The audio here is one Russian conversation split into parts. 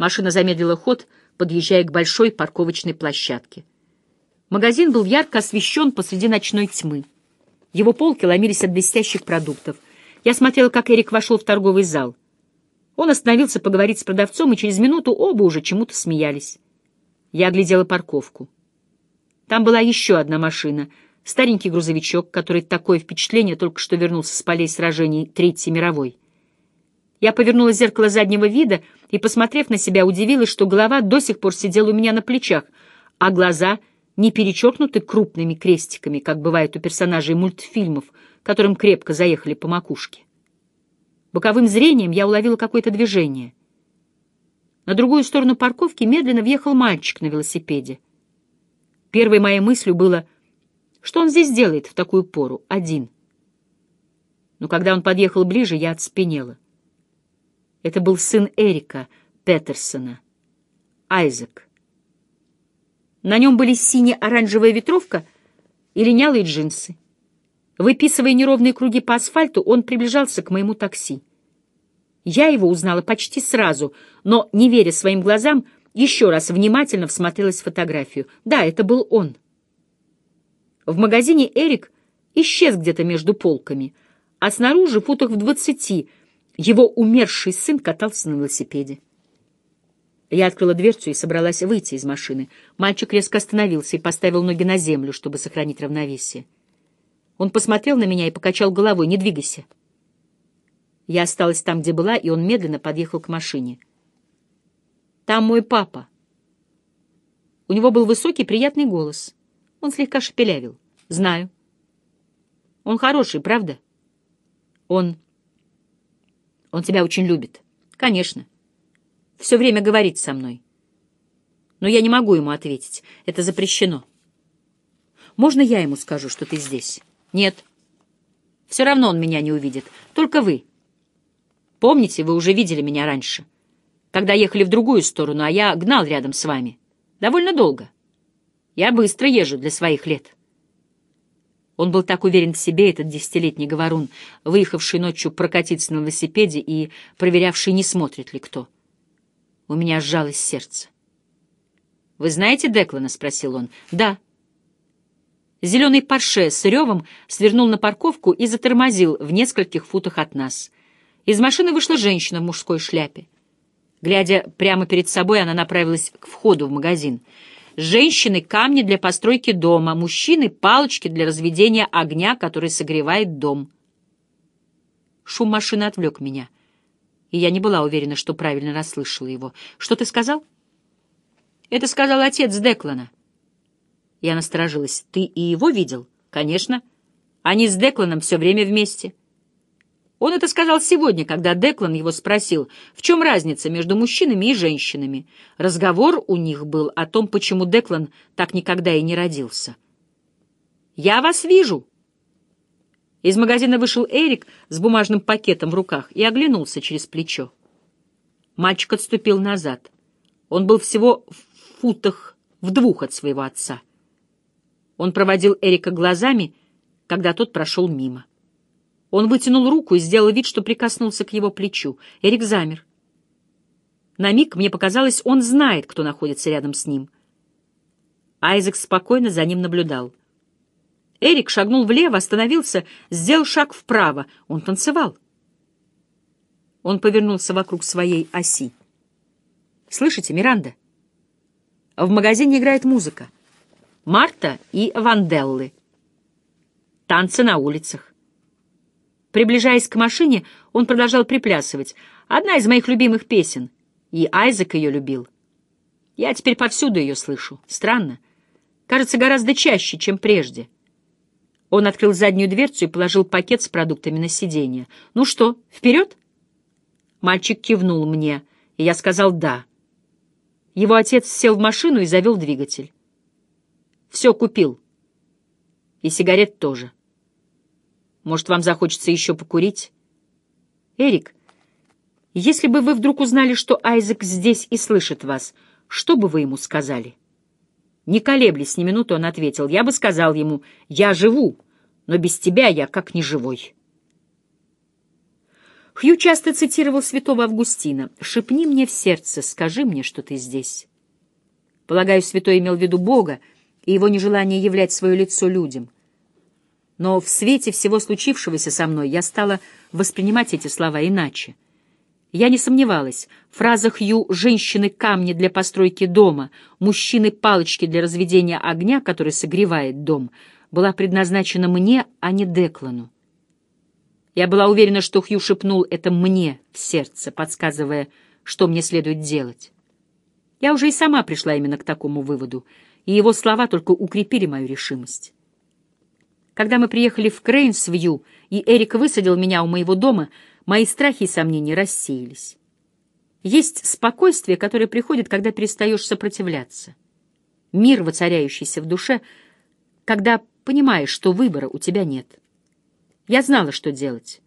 Машина замедлила ход, подъезжая к большой парковочной площадке. Магазин был ярко освещен посреди ночной тьмы. Его полки ломились от блестящих продуктов. Я смотрела, как Эрик вошел в торговый зал. Он остановился поговорить с продавцом, и через минуту оба уже чему-то смеялись. Я оглядела парковку. Там была еще одна машина, старенький грузовичок, который такое впечатление только что вернулся с полей сражений Третьей мировой. Я повернула зеркало заднего вида и, посмотрев на себя, удивилась, что голова до сих пор сидела у меня на плечах, а глаза — не перечеркнуты крупными крестиками, как бывает у персонажей мультфильмов, которым крепко заехали по макушке. Боковым зрением я уловила какое-то движение. На другую сторону парковки медленно въехал мальчик на велосипеде. Первой моей мыслью было, что он здесь делает в такую пору, один. Но когда он подъехал ближе, я отспенела. Это был сын Эрика Петерсона, Айзек. На нем были сине-оранжевая ветровка и линялые джинсы. Выписывая неровные круги по асфальту, он приближался к моему такси. Я его узнала почти сразу, но, не веря своим глазам, еще раз внимательно всмотрелась в фотографию. Да, это был он. В магазине Эрик исчез где-то между полками, а снаружи, футах в двадцати, его умерший сын катался на велосипеде. Я открыла дверцу и собралась выйти из машины. Мальчик резко остановился и поставил ноги на землю, чтобы сохранить равновесие. Он посмотрел на меня и покачал головой. «Не двигайся». Я осталась там, где была, и он медленно подъехал к машине. «Там мой папа». У него был высокий, приятный голос. Он слегка шепелявил. «Знаю». «Он хороший, правда?» «Он... он тебя очень любит». «Конечно» все время говорит со мной. Но я не могу ему ответить. Это запрещено. Можно я ему скажу, что ты здесь? Нет. Все равно он меня не увидит. Только вы. Помните, вы уже видели меня раньше, когда ехали в другую сторону, а я гнал рядом с вами. Довольно долго. Я быстро езжу для своих лет. Он был так уверен в себе, этот десятилетний говорун, выехавший ночью прокатиться на велосипеде и проверявший, не смотрит ли кто. У меня сжалось сердце. «Вы знаете Деклана?» — спросил он. «Да». Зеленый парше с ревом свернул на парковку и затормозил в нескольких футах от нас. Из машины вышла женщина в мужской шляпе. Глядя прямо перед собой, она направилась к входу в магазин. Женщины — камни для постройки дома, мужчины — палочки для разведения огня, который согревает дом. Шум машины отвлек меня — и я не была уверена, что правильно расслышала его. «Что ты сказал?» «Это сказал отец Деклана». Я насторожилась. «Ты и его видел?» «Конечно. Они с Декланом все время вместе». Он это сказал сегодня, когда Деклан его спросил, в чем разница между мужчинами и женщинами. Разговор у них был о том, почему Деклан так никогда и не родился. «Я вас вижу», из магазина вышел Эрик с бумажным пакетом в руках и оглянулся через плечо. Мальчик отступил назад. Он был всего в футах в двух от своего отца. Он проводил Эрика глазами, когда тот прошел мимо. Он вытянул руку и сделал вид, что прикоснулся к его плечу. Эрик замер. На миг мне показалось, он знает, кто находится рядом с ним. Айзек спокойно за ним наблюдал. Эрик шагнул влево, остановился, сделал шаг вправо. Он танцевал. Он повернулся вокруг своей оси. «Слышите, Миранда? В магазине играет музыка. Марта и Ванделлы. Танцы на улицах. Приближаясь к машине, он продолжал приплясывать. Одна из моих любимых песен. И Айзек ее любил. Я теперь повсюду ее слышу. Странно. Кажется, гораздо чаще, чем прежде. Он открыл заднюю дверцу и положил пакет с продуктами на сиденье. «Ну что, вперед?» Мальчик кивнул мне, и я сказал «да». Его отец сел в машину и завел двигатель. «Все купил. И сигарет тоже. Может, вам захочется еще покурить?» «Эрик, если бы вы вдруг узнали, что Айзек здесь и слышит вас, что бы вы ему сказали?» Не колеблясь ни минуту, он ответил, я бы сказал ему, я живу, но без тебя я как не живой. Хью часто цитировал святого Августина «Шепни мне в сердце, скажи мне, что ты здесь». Полагаю, святой имел в виду Бога и его нежелание являть свое лицо людям. Но в свете всего случившегося со мной я стала воспринимать эти слова иначе. Я не сомневалась. Фраза Хью «женщины камни для постройки дома», «мужчины палочки для разведения огня, который согревает дом» была предназначена мне, а не Деклану. Я была уверена, что Хью шепнул это мне в сердце, подсказывая, что мне следует делать. Я уже и сама пришла именно к такому выводу, и его слова только укрепили мою решимость. Когда мы приехали в Крейнсвью, и Эрик высадил меня у моего дома, мои страхи и сомнения рассеялись. Есть спокойствие, которое приходит, когда перестаешь сопротивляться. Мир, воцаряющийся в душе, когда понимаешь, что выбора у тебя нет. Я знала, что делать.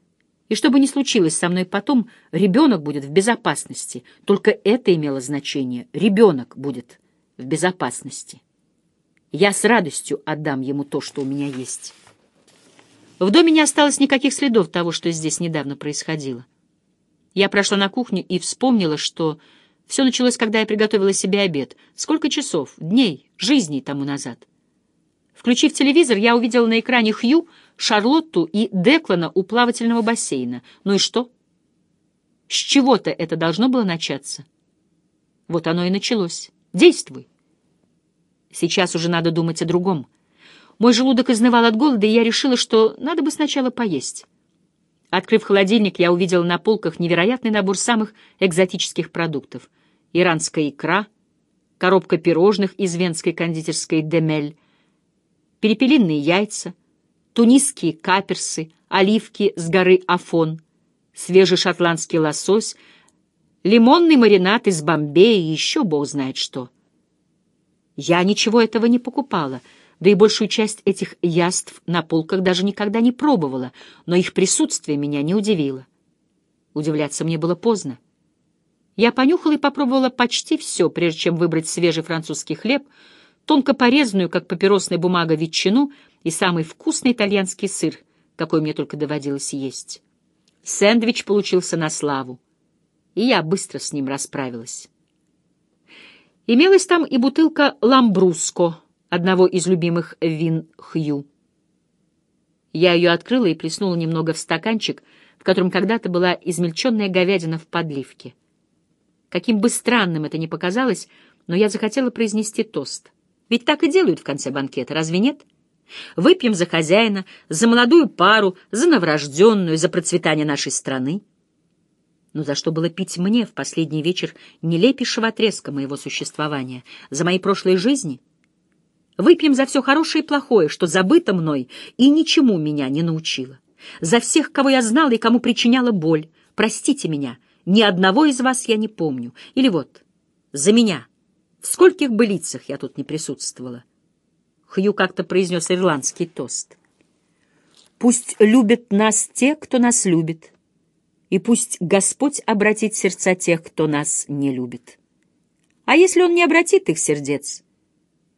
И что бы ни случилось со мной потом, ребенок будет в безопасности. Только это имело значение. Ребенок будет в безопасности. Я с радостью отдам ему то, что у меня есть. В доме не осталось никаких следов того, что здесь недавно происходило. Я прошла на кухню и вспомнила, что все началось, когда я приготовила себе обед. Сколько часов, дней, жизней тому назад. Включив телевизор, я увидела на экране Хью, Шарлотту и Деклана у плавательного бассейна. Ну и что? С чего-то это должно было начаться. Вот оно и началось. Действуй. Сейчас уже надо думать о другом. Мой желудок изнывал от голода, и я решила, что надо бы сначала поесть. Открыв холодильник, я увидела на полках невероятный набор самых экзотических продуктов. Иранская икра, коробка пирожных из венской кондитерской «Демель», перепелиные яйца, тунисские каперсы, оливки с горы Афон, свежий шотландский лосось, лимонный маринад из Бомбея и еще бог знает что. Я ничего этого не покупала — да и большую часть этих яств на полках даже никогда не пробовала, но их присутствие меня не удивило. Удивляться мне было поздно. Я понюхала и попробовала почти все, прежде чем выбрать свежий французский хлеб, тонко порезанную, как папиросная бумага, ветчину и самый вкусный итальянский сыр, какой мне только доводилось есть. Сэндвич получился на славу, и я быстро с ним расправилась. Имелась там и бутылка ламбруско, одного из любимых вин Хью. Я ее открыла и плеснула немного в стаканчик, в котором когда-то была измельченная говядина в подливке. Каким бы странным это ни показалось, но я захотела произнести тост. Ведь так и делают в конце банкета, разве нет? Выпьем за хозяина, за молодую пару, за новорожденную, за процветание нашей страны. Но за что было пить мне в последний вечер нелепейшего отрезка моего существования? За мои прошлые жизни — Выпьем за все хорошее и плохое, что забыто мной и ничему меня не научило. За всех, кого я знала и кому причиняла боль. Простите меня, ни одного из вас я не помню. Или вот, за меня. В скольких бы лицах я тут не присутствовала. Хью как-то произнес ирландский тост. Пусть любят нас те, кто нас любит, и пусть Господь обратит сердца тех, кто нас не любит. А если Он не обратит их сердец,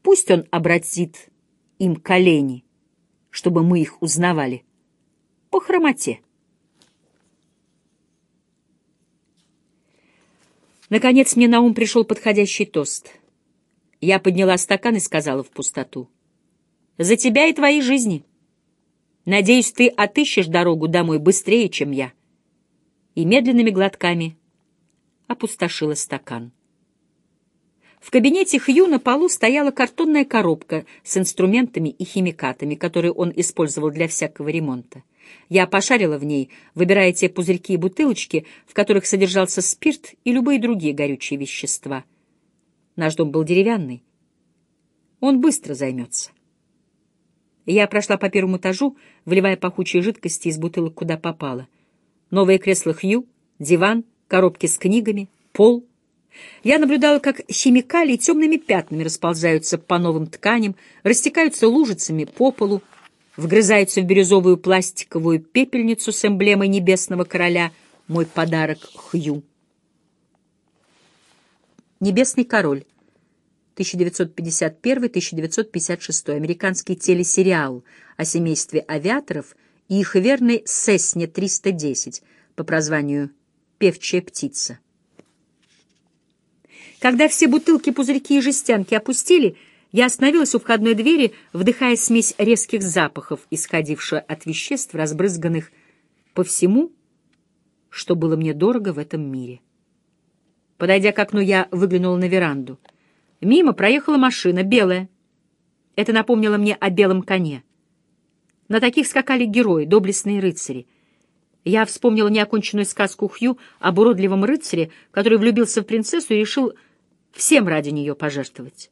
Пусть он обратит им колени, чтобы мы их узнавали по хромоте. Наконец мне на ум пришел подходящий тост. Я подняла стакан и сказала в пустоту. «За тебя и твои жизни. Надеюсь, ты отыщешь дорогу домой быстрее, чем я». И медленными глотками опустошила стакан. В кабинете Хью на полу стояла картонная коробка с инструментами и химикатами, которые он использовал для всякого ремонта. Я пошарила в ней, выбирая те пузырьки и бутылочки, в которых содержался спирт и любые другие горючие вещества. Наш дом был деревянный. Он быстро займется. Я прошла по первому этажу, вливая пахучие жидкости из бутылок куда попало. Новое кресло Хью, диван, коробки с книгами, пол — я наблюдала, как химикалии темными пятнами расползаются по новым тканям, растекаются лужицами по полу, вгрызаются в бирюзовую пластиковую пепельницу с эмблемой небесного короля, мой подарок Хью. Небесный король. 1951-1956. Американский телесериал о семействе авиаторов и их верной Сесне 310 по прозванию «Певчая птица». Когда все бутылки, пузырьки и жестянки опустили, я остановилась у входной двери, вдыхая смесь резких запахов, исходившую от веществ, разбрызганных по всему, что было мне дорого в этом мире. Подойдя к окну, я выглянула на веранду. Мимо проехала машина, белая. Это напомнило мне о белом коне. На таких скакали герои, доблестные рыцари. Я вспомнила неоконченную сказку Хью об уродливом рыцаре, который влюбился в принцессу и решил всем ради нее пожертвовать.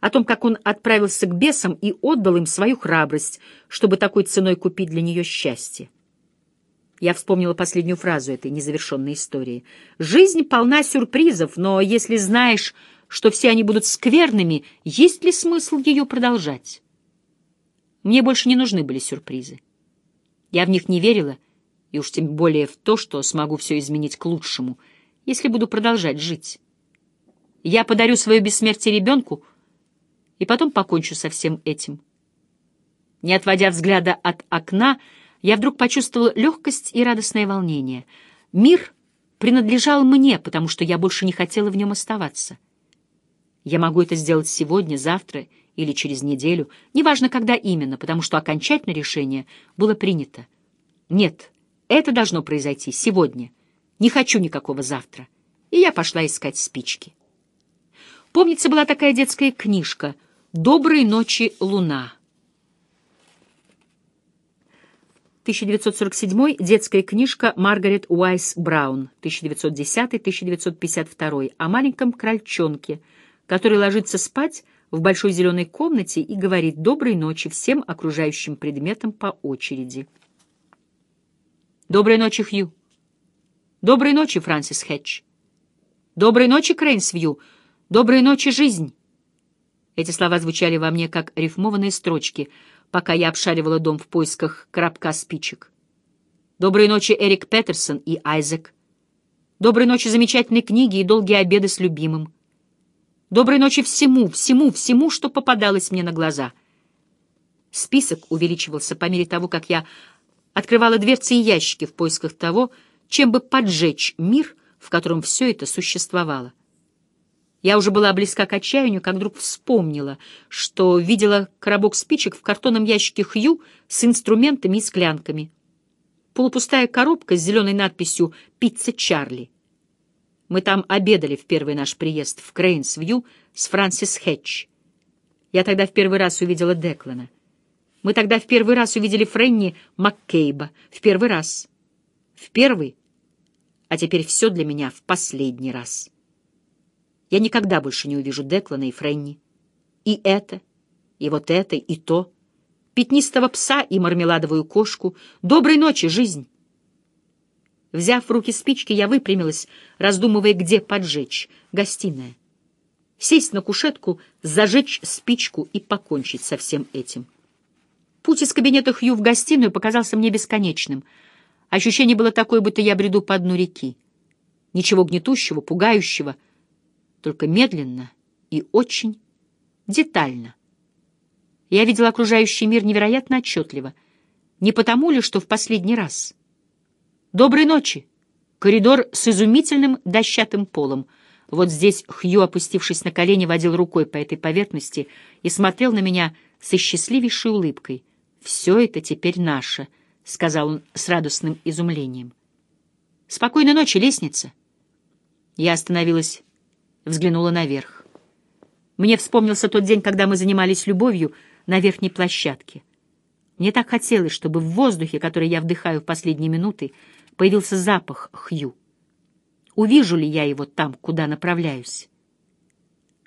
О том, как он отправился к бесам и отдал им свою храбрость, чтобы такой ценой купить для нее счастье. Я вспомнила последнюю фразу этой незавершенной истории. «Жизнь полна сюрпризов, но если знаешь, что все они будут скверными, есть ли смысл ее продолжать?» Мне больше не нужны были сюрпризы. Я в них не верила, и уж тем более в то, что смогу все изменить к лучшему, если буду продолжать жить. Я подарю свое бессмертие ребенку и потом покончу со всем этим. Не отводя взгляда от окна, я вдруг почувствовала легкость и радостное волнение. Мир принадлежал мне, потому что я больше не хотела в нем оставаться. Я могу это сделать сегодня, завтра или через неделю, неважно, когда именно, потому что окончательное решение было принято. Нет, это должно произойти сегодня. Не хочу никакого завтра. И я пошла искать спички. Помнится, была такая детская книжка «Доброй ночи, луна». 1947 детская книжка Маргарет Уайс Браун, 1910-1952, о маленьком крольчонке, который ложится спать в большой зеленой комнате и говорит «доброй ночи» всем окружающим предметам по очереди. «Доброй ночи, Хью!» «Доброй ночи, Фрэнсис Хэтч!» «Доброй ночи, Крейнсвью!» «Доброй ночи, жизнь!» Эти слова звучали во мне, как рифмованные строчки, пока я обшаривала дом в поисках коробка спичек. «Доброй ночи, Эрик Петерсон и Айзек!» «Доброй ночи, замечательные книги и долгие обеды с любимым!» Доброй ночи всему, всему, всему, что попадалось мне на глаза. Список увеличивался по мере того, как я открывала дверцы и ящики в поисках того, чем бы поджечь мир, в котором все это существовало. Я уже была близка к отчаянию, как вдруг вспомнила, что видела коробок спичек в картонном ящике Хью с инструментами и склянками. Полупустая коробка с зеленой надписью «Пицца Чарли». Мы там обедали в первый наш приезд в Крейнсвью с Франсис Хэтч. Я тогда в первый раз увидела Деклана. Мы тогда в первый раз увидели Френни Маккейба. В первый раз. В первый. А теперь все для меня в последний раз. Я никогда больше не увижу Деклана и Френни. И это, и вот это, и то. Пятнистого пса и мармеладовую кошку. Доброй ночи, жизнь! Взяв в руки спички, я выпрямилась, раздумывая, где поджечь. Гостиная. Сесть на кушетку, зажечь спичку и покончить со всем этим. Путь из кабинета Хью в гостиную показался мне бесконечным. Ощущение было такое, будто я бреду по дну реки. Ничего гнетущего, пугающего, только медленно и очень детально. Я видел окружающий мир невероятно отчетливо. Не потому ли, что в последний раз — «Доброй ночи!» Коридор с изумительным дощатым полом. Вот здесь Хью, опустившись на колени, водил рукой по этой поверхности и смотрел на меня со счастливейшей улыбкой. «Все это теперь наше», — сказал он с радостным изумлением. «Спокойной ночи, лестница!» Я остановилась, взглянула наверх. Мне вспомнился тот день, когда мы занимались любовью на верхней площадке. Мне так хотелось, чтобы в воздухе, который я вдыхаю в последние минуты, появился запах Хью. Увижу ли я его там, куда направляюсь?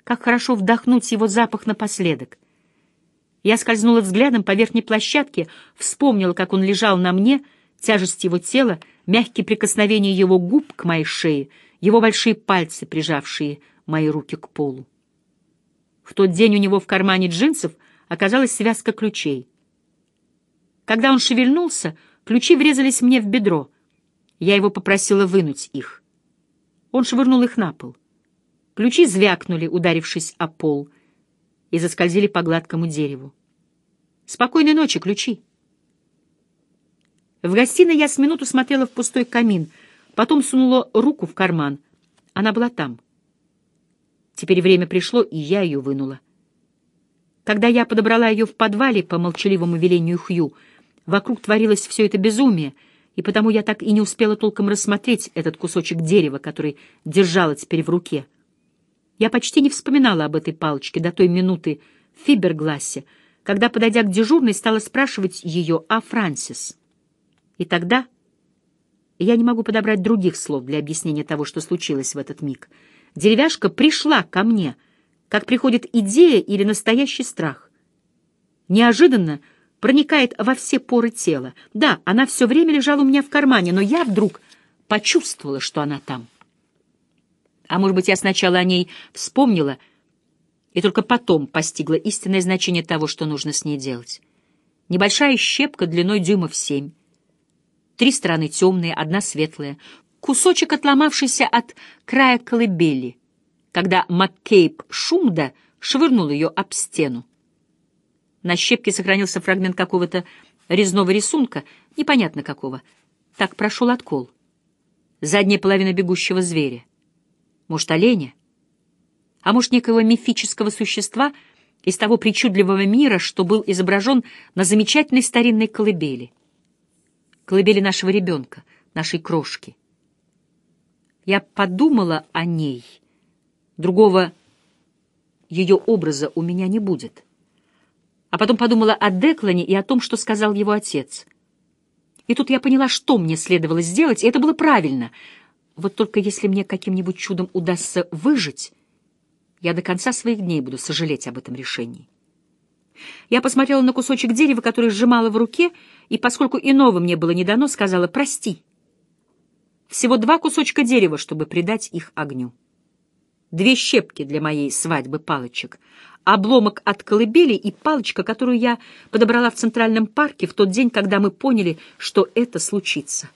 Как хорошо вдохнуть его запах напоследок. Я скользнула взглядом по верхней площадке, вспомнила, как он лежал на мне, тяжесть его тела, мягкие прикосновения его губ к моей шее, его большие пальцы, прижавшие мои руки к полу. В тот день у него в кармане джинсов оказалась связка ключей. Когда он шевельнулся, ключи врезались мне в бедро — я его попросила вынуть их. Он швырнул их на пол. Ключи звякнули, ударившись о пол, и заскользили по гладкому дереву. «Спокойной ночи, ключи!» В гостиной я с минуту смотрела в пустой камин, потом сунула руку в карман. Она была там. Теперь время пришло, и я ее вынула. Когда я подобрала ее в подвале по молчаливому велению Хью, вокруг творилось все это безумие, и потому я так и не успела толком рассмотреть этот кусочек дерева, который держала теперь в руке. Я почти не вспоминала об этой палочке до той минуты в Фиберглассе, когда, подойдя к дежурной, стала спрашивать ее о Франсис. И тогда я не могу подобрать других слов для объяснения того, что случилось в этот миг. Деревяшка пришла ко мне, как приходит идея или настоящий страх. Неожиданно проникает во все поры тела. Да, она все время лежала у меня в кармане, но я вдруг почувствовала, что она там. А может быть, я сначала о ней вспомнила и только потом постигла истинное значение того, что нужно с ней делать. Небольшая щепка длиной дюймов семь, Три стороны темные, одна светлая. Кусочек, отломавшийся от края колыбели, когда Маккейб Шумда швырнул ее об стену. На щепке сохранился фрагмент какого-то резного рисунка, непонятно какого. Так прошел откол. Задняя половина бегущего зверя. Может, оленя? А может, некого мифического существа из того причудливого мира, что был изображен на замечательной старинной колыбели — колыбели нашего ребенка, нашей крошки. Я подумала о ней. Другого ее образа у меня не будет. А потом подумала о Деклане и о том, что сказал его отец. И тут я поняла, что мне следовало сделать, и это было правильно. Вот только если мне каким-нибудь чудом удастся выжить, я до конца своих дней буду сожалеть об этом решении. Я посмотрела на кусочек дерева, который сжимала в руке, и, поскольку иного мне было не дано, сказала «прости». Всего два кусочка дерева, чтобы придать их огню. Две щепки для моей свадьбы палочек, обломок от колыбели и палочка, которую я подобрала в Центральном парке в тот день, когда мы поняли, что это случится.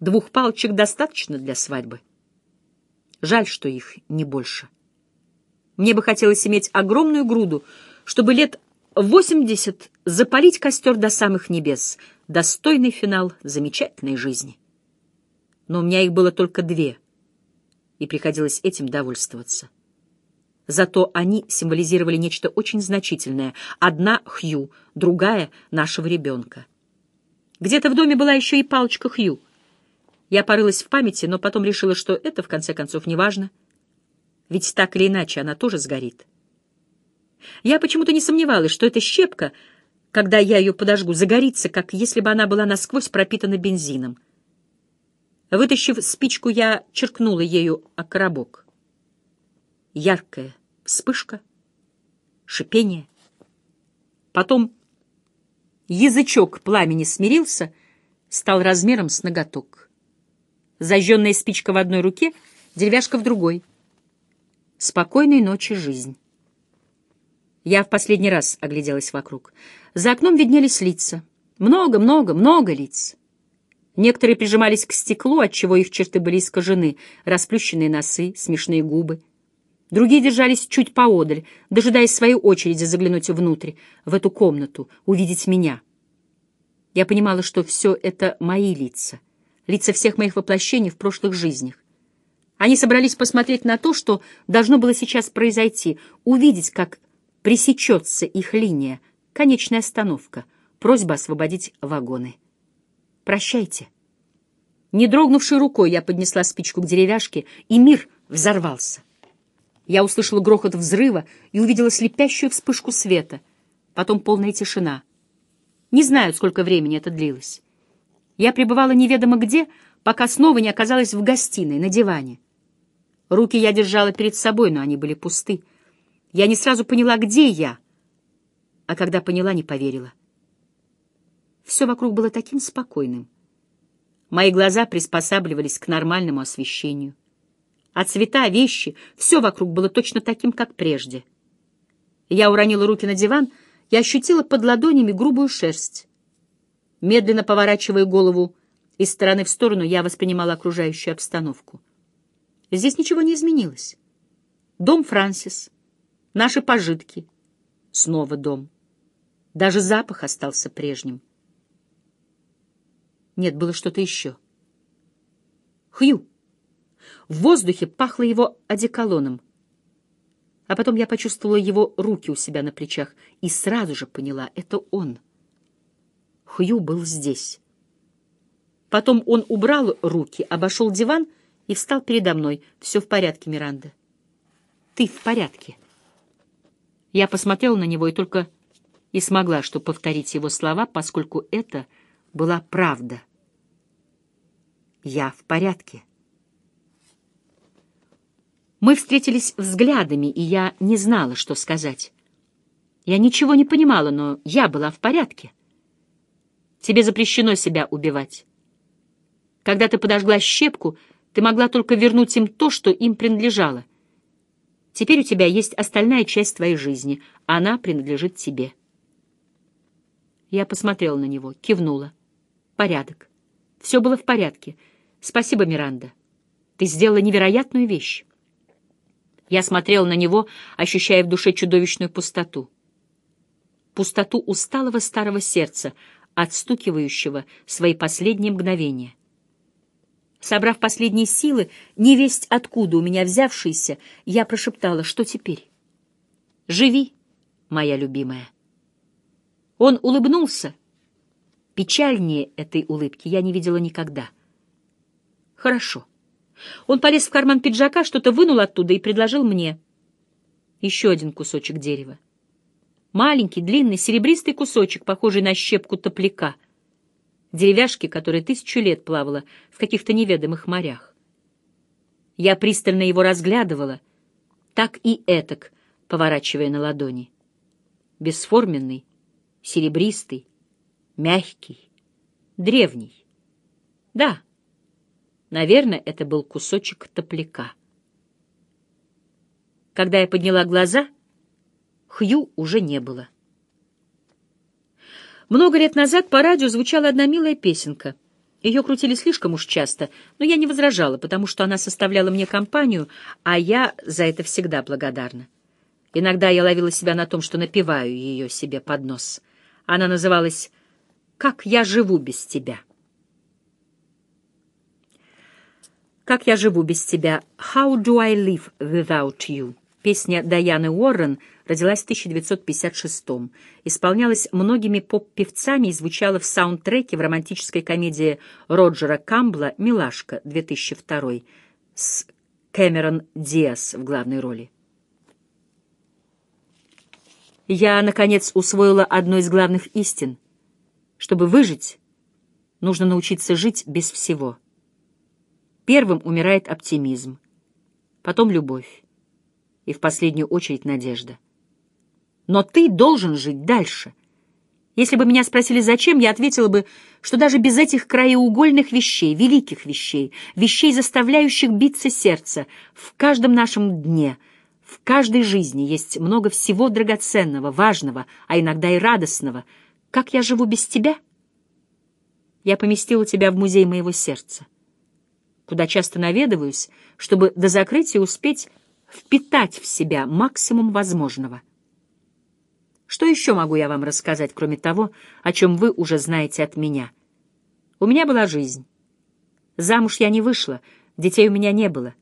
Двух палочек достаточно для свадьбы. Жаль, что их не больше. Мне бы хотелось иметь огромную груду, чтобы лет восемьдесят запалить костер до самых небес. Достойный финал замечательной жизни. Но у меня их было только две, и приходилось этим довольствоваться. Зато они символизировали нечто очень значительное. Одна — Хью, другая — нашего ребенка. Где-то в доме была еще и палочка Хью. Я порылась в памяти, но потом решила, что это, в конце концов, не важно. Ведь так или иначе она тоже сгорит. Я почему-то не сомневалась, что эта щепка, когда я ее подожгу, загорится, как если бы она была насквозь пропитана бензином. Вытащив спичку, я черкнула ею о коробок. Яркая вспышка, шипение. Потом язычок пламени смирился, стал размером с ноготок. Зажженная спичка в одной руке, деревяшка в другой. Спокойной ночи, жизнь. Я в последний раз огляделась вокруг. За окном виднелись лица. Много, много, много лиц. Некоторые прижимались к стеклу, отчего их черты были искажены, расплющенные носы, смешные губы. Другие держались чуть поодаль, дожидаясь своей очереди заглянуть внутрь, в эту комнату, увидеть меня. Я понимала, что все это мои лица, лица всех моих воплощений в прошлых жизнях. Они собрались посмотреть на то, что должно было сейчас произойти, увидеть, как Пресечется их линия, конечная остановка, просьба освободить вагоны. Прощайте. Не дрогнувшей рукой я поднесла спичку к деревяшке, и мир взорвался. Я услышала грохот взрыва и увидела слепящую вспышку света, потом полная тишина. Не знаю, сколько времени это длилось. Я пребывала неведомо где, пока снова не оказалась в гостиной, на диване. Руки я держала перед собой, но они были пусты. Я не сразу поняла, где я, а когда поняла, не поверила. Все вокруг было таким спокойным. Мои глаза приспосабливались к нормальному освещению. А цвета, вещи, все вокруг было точно таким, как прежде. Я уронила руки на диван и ощутила под ладонями грубую шерсть. Медленно поворачивая голову из стороны в сторону, я воспринимала окружающую обстановку. Здесь ничего не изменилось. Дом Франсис — Наши пожитки. Снова дом. Даже запах остался прежним. Нет, было что-то еще. Хью. В воздухе пахло его одеколоном. А потом я почувствовала его руки у себя на плечах и сразу же поняла — это он. Хью был здесь. Потом он убрал руки, обошел диван и встал передо мной. «Все в порядке, Миранда. Ты в порядке». Я посмотрела на него и только и смогла, что повторить его слова, поскольку это была правда. «Я в порядке». Мы встретились взглядами, и я не знала, что сказать. Я ничего не понимала, но я была в порядке. Тебе запрещено себя убивать. Когда ты подожгла щепку, ты могла только вернуть им то, что им принадлежало. Теперь у тебя есть остальная часть твоей жизни. Она принадлежит тебе. Я посмотрела на него, кивнула. Порядок. Все было в порядке. Спасибо, Миранда. Ты сделала невероятную вещь. Я смотрел на него, ощущая в душе чудовищную пустоту. Пустоту усталого старого сердца, отстукивающего свои последние мгновения. Собрав последние силы, невесть откуда у меня взявшиеся, я прошептала, что теперь? «Живи, моя любимая». Он улыбнулся. Печальнее этой улыбки я не видела никогда. «Хорошо». Он полез в карман пиджака, что-то вынул оттуда и предложил мне. Еще один кусочек дерева. Маленький, длинный, серебристый кусочек, похожий на щепку топляка. Деревяшки, которая тысячу лет плавала в каких-то неведомых морях. Я пристально его разглядывала, так и этак, поворачивая на ладони. Бесформенный, серебристый, мягкий, древний. Да, Наверное, это был кусочек топляка. Когда я подняла глаза, Хью уже не было. Много лет назад по радио звучала одна милая песенка. Ее крутили слишком уж часто, но я не возражала, потому что она составляла мне компанию, а я за это всегда благодарна. Иногда я ловила себя на том, что напеваю ее себе под нос. Она называлась «Как я живу без тебя». «Как я живу без тебя» «How do I live without you» Песня Даяны Уоррен родилась в 1956 м исполнялась многими поп-певцами и звучала в саундтреке в романтической комедии Роджера Камбла «Милашка» 2002 с Кэмерон Диас в главной роли. Я, наконец, усвоила одну из главных истин. Чтобы выжить, нужно научиться жить без всего. Первым умирает оптимизм, потом любовь и в последнюю очередь надежда. Но ты должен жить дальше. Если бы меня спросили, зачем, я ответила бы, что даже без этих краеугольных вещей, великих вещей, вещей, заставляющих биться сердце, в каждом нашем дне, в каждой жизни есть много всего драгоценного, важного, а иногда и радостного. Как я живу без тебя? Я поместила тебя в музей моего сердца куда часто наведываюсь, чтобы до закрытия успеть впитать в себя максимум возможного. Что еще могу я вам рассказать, кроме того, о чем вы уже знаете от меня? У меня была жизнь. Замуж я не вышла, детей у меня не было.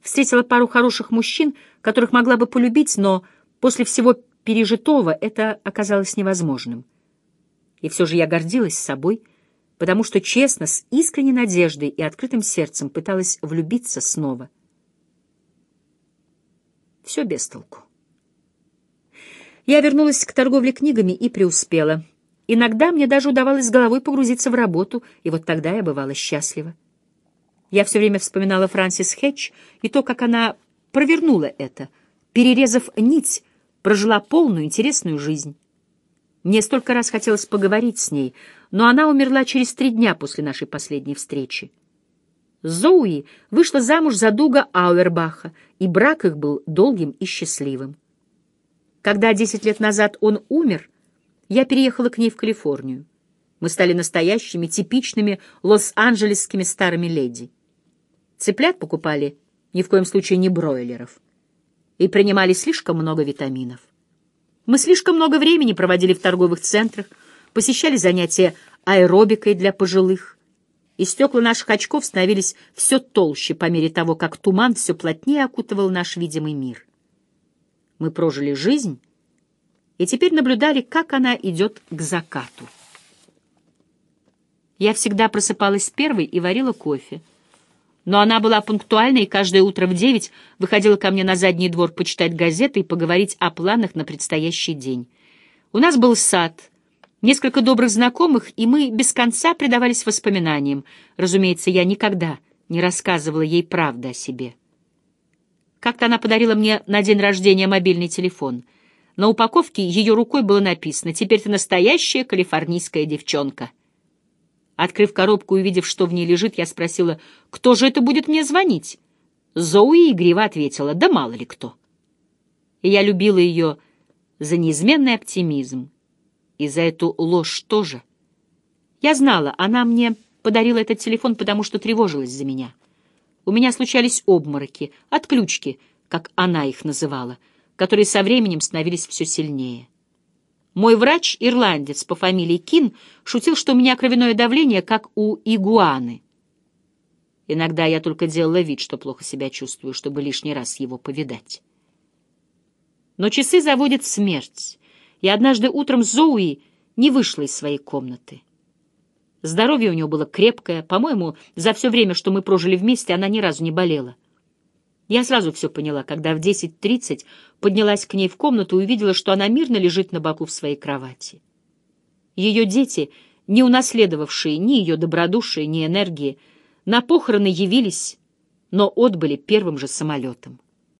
Встретила пару хороших мужчин, которых могла бы полюбить, но после всего пережитого это оказалось невозможным. И все же я гордилась собой — потому что честно, с искренней надеждой и открытым сердцем пыталась влюбиться снова. Все без толку. Я вернулась к торговле книгами и преуспела. Иногда мне даже удавалось головой погрузиться в работу, и вот тогда я бывала счастлива. Я все время вспоминала Франсис Хэтч и то, как она провернула это, перерезав нить, прожила полную интересную жизнь. Мне столько раз хотелось поговорить с ней, но она умерла через три дня после нашей последней встречи. Зоуи вышла замуж за Дуга Ауэрбаха, и брак их был долгим и счастливым. Когда десять лет назад он умер, я переехала к ней в Калифорнию. Мы стали настоящими, типичными лос-анджелесскими старыми леди. Цыплят покупали ни в коем случае не бройлеров и принимали слишком много витаминов. Мы слишком много времени проводили в торговых центрах, посещали занятия аэробикой для пожилых и стекла наших очков становились все толще по мере того, как туман все плотнее окутывал наш видимый мир. Мы прожили жизнь и теперь наблюдали, как она идет к закату. Я всегда просыпалась первой и варила кофе. Но она была пунктуальной и каждое утро в девять выходила ко мне на задний двор почитать газеты и поговорить о планах на предстоящий день. У нас был сад, несколько добрых знакомых, и мы без конца предавались воспоминаниям. Разумеется, я никогда не рассказывала ей правды о себе. Как-то она подарила мне на день рождения мобильный телефон. На упаковке ее рукой было написано «Теперь ты настоящая калифорнийская девчонка». Открыв коробку и увидев, что в ней лежит, я спросила, кто же это будет мне звонить? Зоуи игриво ответила, да мало ли кто. И я любила ее за неизменный оптимизм и за эту ложь тоже. Я знала, она мне подарила этот телефон, потому что тревожилась за меня. У меня случались обмороки, отключки, как она их называла, которые со временем становились все сильнее. Мой врач, ирландец по фамилии Кин, шутил, что у меня кровяное давление, как у игуаны. Иногда я только делала вид, что плохо себя чувствую, чтобы лишний раз его повидать. Но часы заводят смерть, и однажды утром Зоуи не вышла из своей комнаты. Здоровье у нее было крепкое, по-моему, за все время, что мы прожили вместе, она ни разу не болела. Я сразу все поняла, когда в 10.30 поднялась к ней в комнату и увидела, что она мирно лежит на боку в своей кровати. Ее дети, не унаследовавшие ни ее добродушия, ни энергии, на похороны явились, но отбыли первым же самолетом.